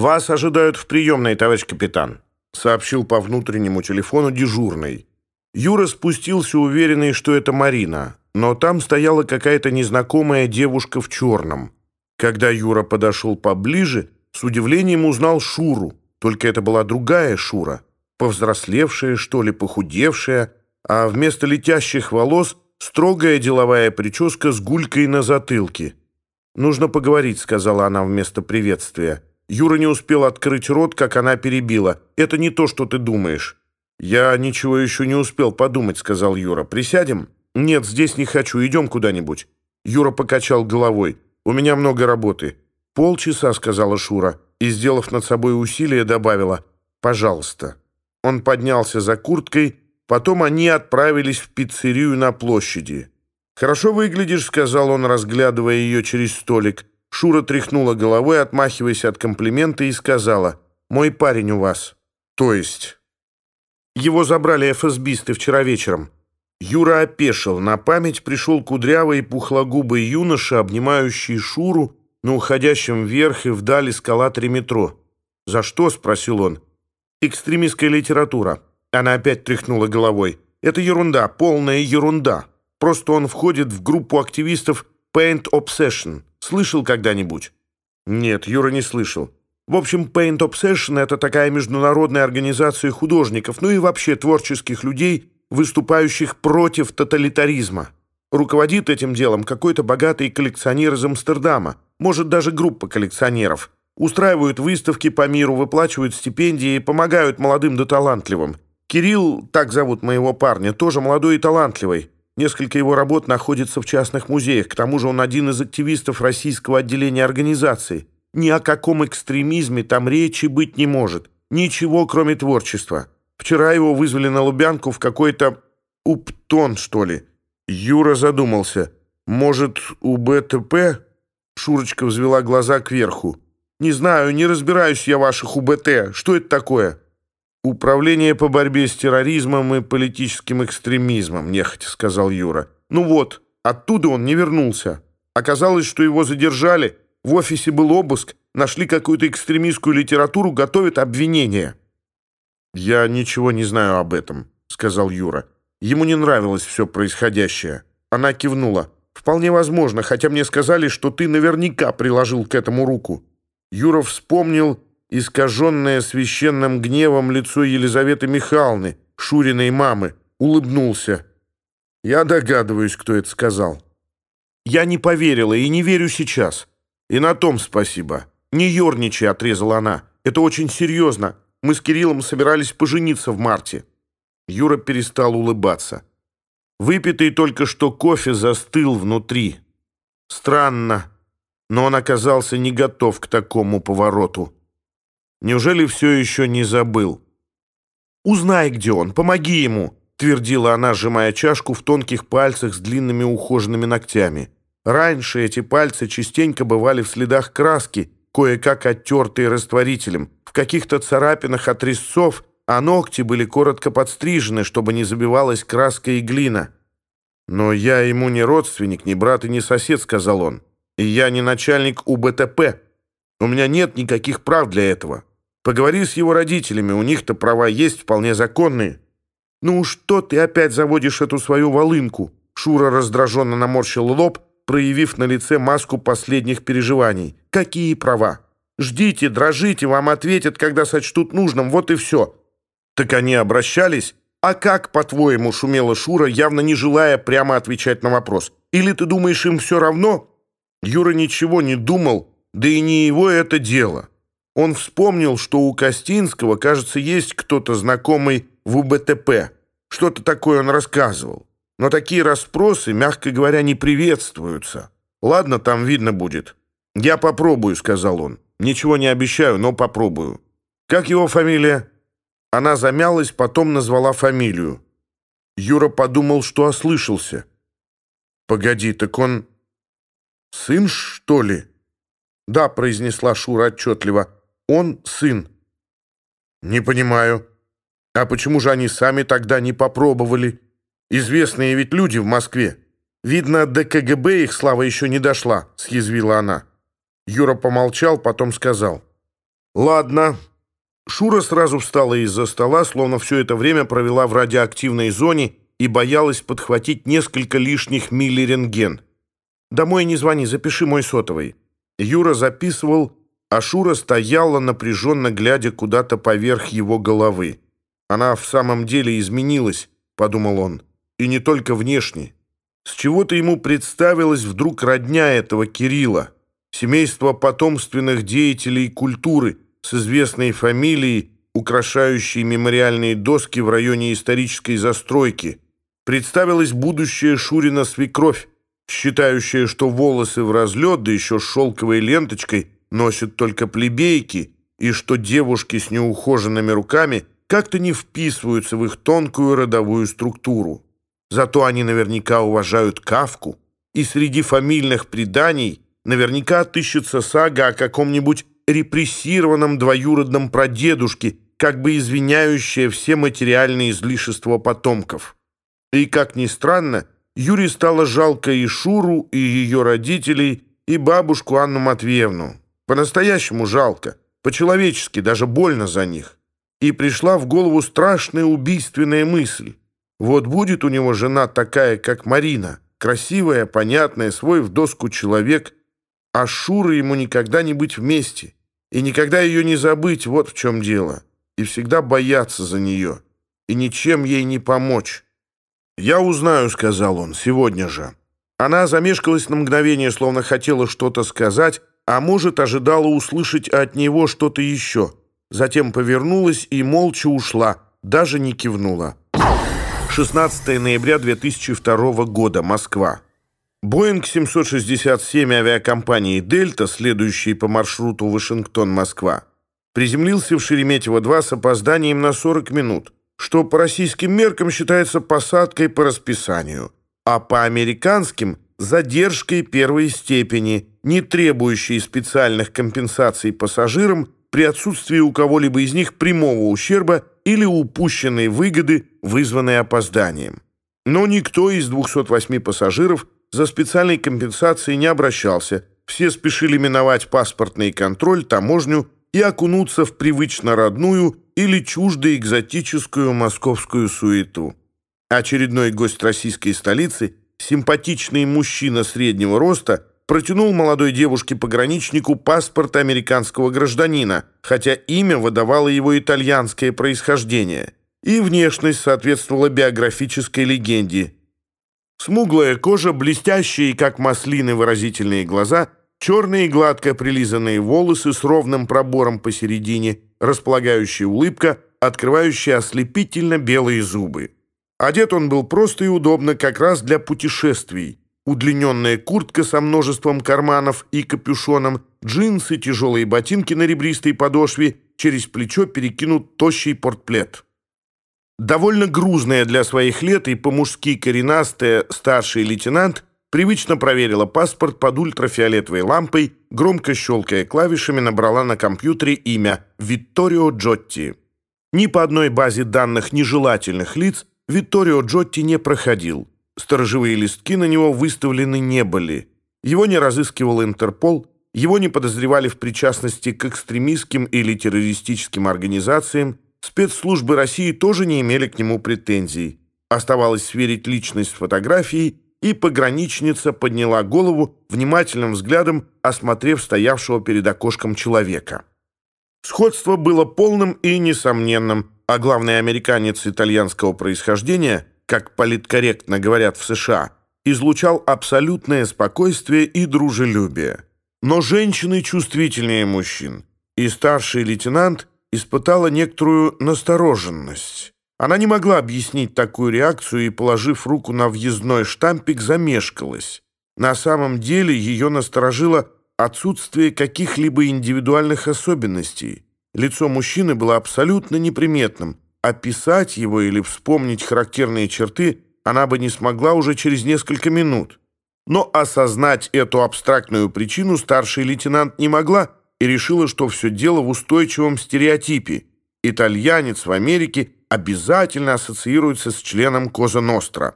«Вас ожидают в приемной, товарищ капитан», — сообщил по внутреннему телефону дежурный. Юра спустился, уверенный, что это Марина, но там стояла какая-то незнакомая девушка в черном. Когда Юра подошел поближе, с удивлением узнал Шуру, только это была другая Шура, повзрослевшая, что ли, похудевшая, а вместо летящих волос строгая деловая прическа с гулькой на затылке. «Нужно поговорить», — сказала она вместо приветствия. Юра не успел открыть рот, как она перебила. «Это не то, что ты думаешь». «Я ничего еще не успел подумать», — сказал Юра. «Присядем?» «Нет, здесь не хочу. Идем куда-нибудь». Юра покачал головой. «У меня много работы». «Полчаса», — сказала Шура. И, сделав над собой усилие, добавила. «Пожалуйста». Он поднялся за курткой. Потом они отправились в пиццерию на площади. «Хорошо выглядишь», — сказал он, разглядывая ее через столик. Шура тряхнула головой, отмахиваясь от комплимента, и сказала, «Мой парень у вас». «То есть?» «Его забрали ФСБисты вчера вечером». Юра опешил. На память пришел кудрявый и пухлогубый юноша, обнимающий Шуру на уходящем вверх и вдаль эскалаторе метро. «За что?» — спросил он. «Экстремистская литература». Она опять тряхнула головой. «Это ерунда, полная ерунда. Просто он входит в группу активистов Paint Obsession. Слышал когда-нибудь?» «Нет, Юра не слышал. В общем, Paint Obsession — это такая международная организация художников, ну и вообще творческих людей, выступающих против тоталитаризма. Руководит этим делом какой-то богатый коллекционер из Амстердама, может, даже группа коллекционеров. Устраивают выставки по миру, выплачивают стипендии и помогают молодым да талантливым. Кирилл, так зовут моего парня, тоже молодой и талантливый. Несколько его работ находится в частных музеях. К тому же он один из активистов российского отделения организации. Ни о каком экстремизме там речи быть не может. Ничего, кроме творчества. Вчера его вызвали на Лубянку управление по борьбе с терроризмом и политическим экстремизмом, нехотя сказал Юра. Ну вот, оттуда он не вернулся. Оказалось, что его задержали, в офисе был обыск, нашли какую-то экстремистскую литературу, готовят обвинение. Я ничего не знаю об этом, сказал Юра. Ему не нравилось все происходящее. Она кивнула. «Вполне возможно, хотя мне сказали, что ты наверняка приложил к этому руку». Юра вспомнил искаженное священным гневом лицо Елизаветы Михайловны, Шуриной мамы, улыбнулся. Я догадываюсь, кто это сказал. Я не поверила и не верю сейчас. И на том спасибо. Не ерничай, отрезала она. Это очень серьезно. Мы с Кириллом собирались пожениться в марте. Юра перестал улыбаться. Выпитый только что кофе застыл внутри. Странно, но он оказался не готов к такому повороту. Неужели все еще не забыл? «Узнай, где он, помоги ему!» твердила она, сжимая чашку в тонких пальцах с длинными ухоженными ногтями. Раньше эти пальцы частенько бывали в следах краски, кое-как оттертые растворителем, в каких-то царапинах от резцов, а ногти были коротко подстрижены, чтобы не забивалась краска и глина. «Но я ему не родственник, не брат и не сосед», — сказал он. «И я не начальник УБТП. У меня нет никаких прав для этого. Поговори с его родителями, у них-то права есть вполне законные». «Ну что ты опять заводишь эту свою волынку?» Шура раздраженно наморщил лоб, проявив на лице маску последних переживаний. «Какие права? Ждите, дрожите, вам ответят, когда сочтут нужным, вот и все». «Так они обращались?» «А как, по-твоему?» — шумела Шура, явно не желая прямо отвечать на вопрос. «Или ты думаешь, им все равно?» Юра ничего не думал, да и не его это дело. Он вспомнил, что у Костинского, кажется, есть кто-то знакомый в УБТП. Что-то такое он рассказывал. Но такие расспросы, мягко говоря, не приветствуются. Ладно, там видно будет. «Я попробую», — сказал он. «Ничего не обещаю, но попробую». «Как его фамилия?» Она замялась, потом назвала фамилию. Юра подумал, что ослышался. «Погоди, так он... сын, что ли?» «Да», — произнесла Шура отчетливо. Он сын. Не понимаю. А почему же они сами тогда не попробовали? Известные ведь люди в Москве. Видно, до КГБ их слава еще не дошла, съязвила она. Юра помолчал, потом сказал. Ладно. Шура сразу встала из-за стола, словно все это время провела в радиоактивной зоне и боялась подхватить несколько лишних милли рентген. «Домой не звони, запиши мой сотовый». Юра записывал, а Шура стояла, напряженно глядя куда-то поверх его головы. «Она в самом деле изменилась», — подумал он, — «и не только внешне». С чего-то ему представилась вдруг родня этого Кирилла, семейство потомственных деятелей культуры с известной фамилией, украшающей мемориальные доски в районе исторической застройки. Представилась будущая Шурина свекровь, считающая, что волосы в разлет, да еще с шелковой ленточкой, носят только плебейки, и что девушки с неухоженными руками как-то не вписываются в их тонкую родовую структуру. Зато они наверняка уважают Кавку, и среди фамильных преданий наверняка отыщется сага о каком-нибудь репрессированном двоюродном прадедушке, как бы извиняющая все материальные излишества потомков. И, как ни странно, Юре стало жалко и Шуру, и ее родителей, и бабушку Анну Матвеевну. По-настоящему жалко, по-человечески, даже больно за них. И пришла в голову страшная убийственная мысль. Вот будет у него жена такая, как Марина, красивая, понятная, свой в доску человек, а Шура ему никогда не быть вместе, и никогда ее не забыть, вот в чем дело, и всегда бояться за нее, и ничем ей не помочь. «Я узнаю», — сказал он, — «сегодня же». Она замешкалась на мгновение, словно хотела что-то сказать, а может, ожидала услышать от него что-то еще. Затем повернулась и молча ушла, даже не кивнула. 16 ноября 2002 года, Москва. Боинг 767 авиакомпании «Дельта», следующий по маршруту Вашингтон-Москва, приземлился в Шереметьево-2 с опозданием на 40 минут, что по российским меркам считается посадкой по расписанию, а по американским – задержкой первой степени, не требующей специальных компенсаций пассажирам при отсутствии у кого-либо из них прямого ущерба или упущенной выгоды, вызванной опозданием. Но никто из 208 пассажиров за специальной компенсацией не обращался. Все спешили миновать паспортный контроль, таможню и окунуться в привычно родную или чуждо-экзотическую московскую суету. Очередной гость российской столицы – симпатичный мужчина среднего роста протянул молодой девушке пограничнику паспорт американского гражданина, хотя имя выдавало его итальянское происхождение, и внешность соответствовала биографической легенде. Смуглая кожа, блестящие, как маслины, выразительные глаза, черные гладко прилизанные волосы с ровным пробором посередине, располагающая улыбка, открывающая ослепительно белые зубы. Одет он был просто и удобно как раз для путешествий удлиненная куртка со множеством карманов и капюшоном, джинсы, тяжелые ботинки на ребристой подошве, через плечо перекинут тощий портплет. Довольно грузная для своих лет и по-мужски коренастая старший лейтенант привычно проверила паспорт под ультрафиолетовой лампой, громко щелкая клавишами, набрала на компьютере имя Витторио Джотти. Ни по одной базе данных нежелательных лиц Витторио Джотти не проходил. Сторожевые листки на него выставлены не были. Его не разыскивал Интерпол, его не подозревали в причастности к экстремистским или террористическим организациям, спецслужбы России тоже не имели к нему претензий. Оставалось сверить личность с фотографией, и пограничница подняла голову, внимательным взглядом осмотрев стоявшего перед окошком человека. Сходство было полным и несомненным – а главный американец итальянского происхождения – как политкорректно говорят в США, излучал абсолютное спокойствие и дружелюбие. Но женщины чувствительнее мужчин, и старший лейтенант испытала некоторую настороженность. Она не могла объяснить такую реакцию и, положив руку на въездной штампик, замешкалась. На самом деле ее насторожило отсутствие каких-либо индивидуальных особенностей. Лицо мужчины было абсолютно неприметным. Описать его или вспомнить характерные черты она бы не смогла уже через несколько минут. Но осознать эту абстрактную причину старший лейтенант не могла и решила, что все дело в устойчивом стереотипе. Итальянец в Америке обязательно ассоциируется с членом Коза Ностра.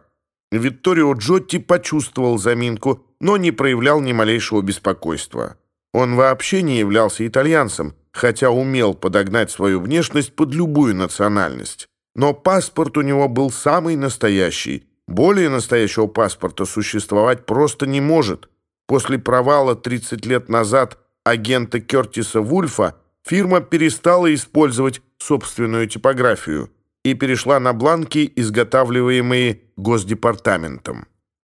Витторио Джотти почувствовал заминку, но не проявлял ни малейшего беспокойства. Он вообще не являлся итальянцем, хотя умел подогнать свою внешность под любую национальность. Но паспорт у него был самый настоящий. Более настоящего паспорта существовать просто не может. После провала 30 лет назад агента Кертиса Вульфа фирма перестала использовать собственную типографию и перешла на бланки, изготавливаемые Госдепартаментом.